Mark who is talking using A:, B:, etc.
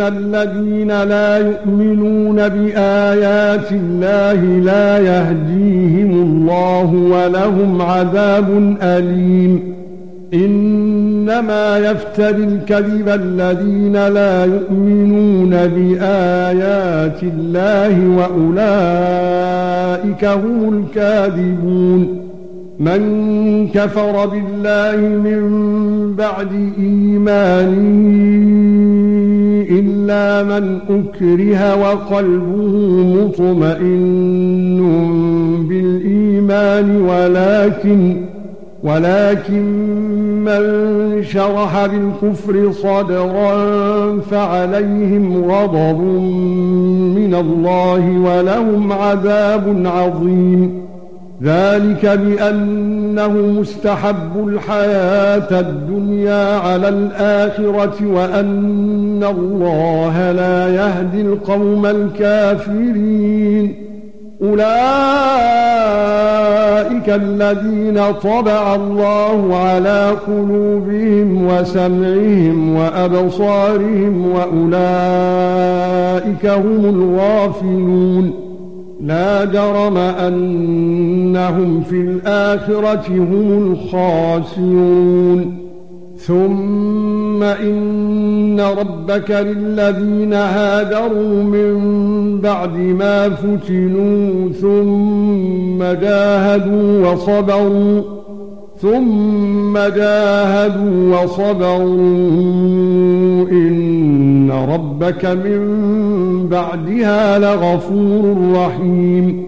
A: الَّذِينَ لَا يُؤْمِنُونَ بِآيَاتِ اللَّهِ لَا يَهْدِيهِمُ اللَّهُ وَلَهُمْ عَذَابٌ أَلِيمٌ إِنَّمَا يَفْتَرِي الْكَذِبَ الَّذِينَ لَا يُؤْمِنُونَ بِآيَاتِ اللَّهِ وَأُولَئِكَ هُمُ الْكَاذِبُونَ مَنْ كَفَرَ بِاللَّهِ مِنْ بَعْدِ إِيمَانِهِ إِلَّا مَنْ أُكْرِهَ وَقَلْبُهُ مُطْمَئِنٌّ بِالْإِيمَانِ وَلَكِنْ ولكن من شرح بالكفر صدرا فعليهم غضب من الله ولهم عذاب عظيم. ذلك بأنه مستحب الحياة الدنيا على الآخرة وأن الله لا يهدي القوم الكافرين. أولئك الذين طبع الله على قلوبهم وسمعهم وأبصارهم وأولئك هم الغافلون. لا جرم أنهم في الآخرة هم الخاسرون. ثم إن ربك للذين هاجروا من بعد ما فتنوا ثم جاهدوا وصبروا ثم جاهدوا وصبروا. ربك من بعدها لغفور رحيم.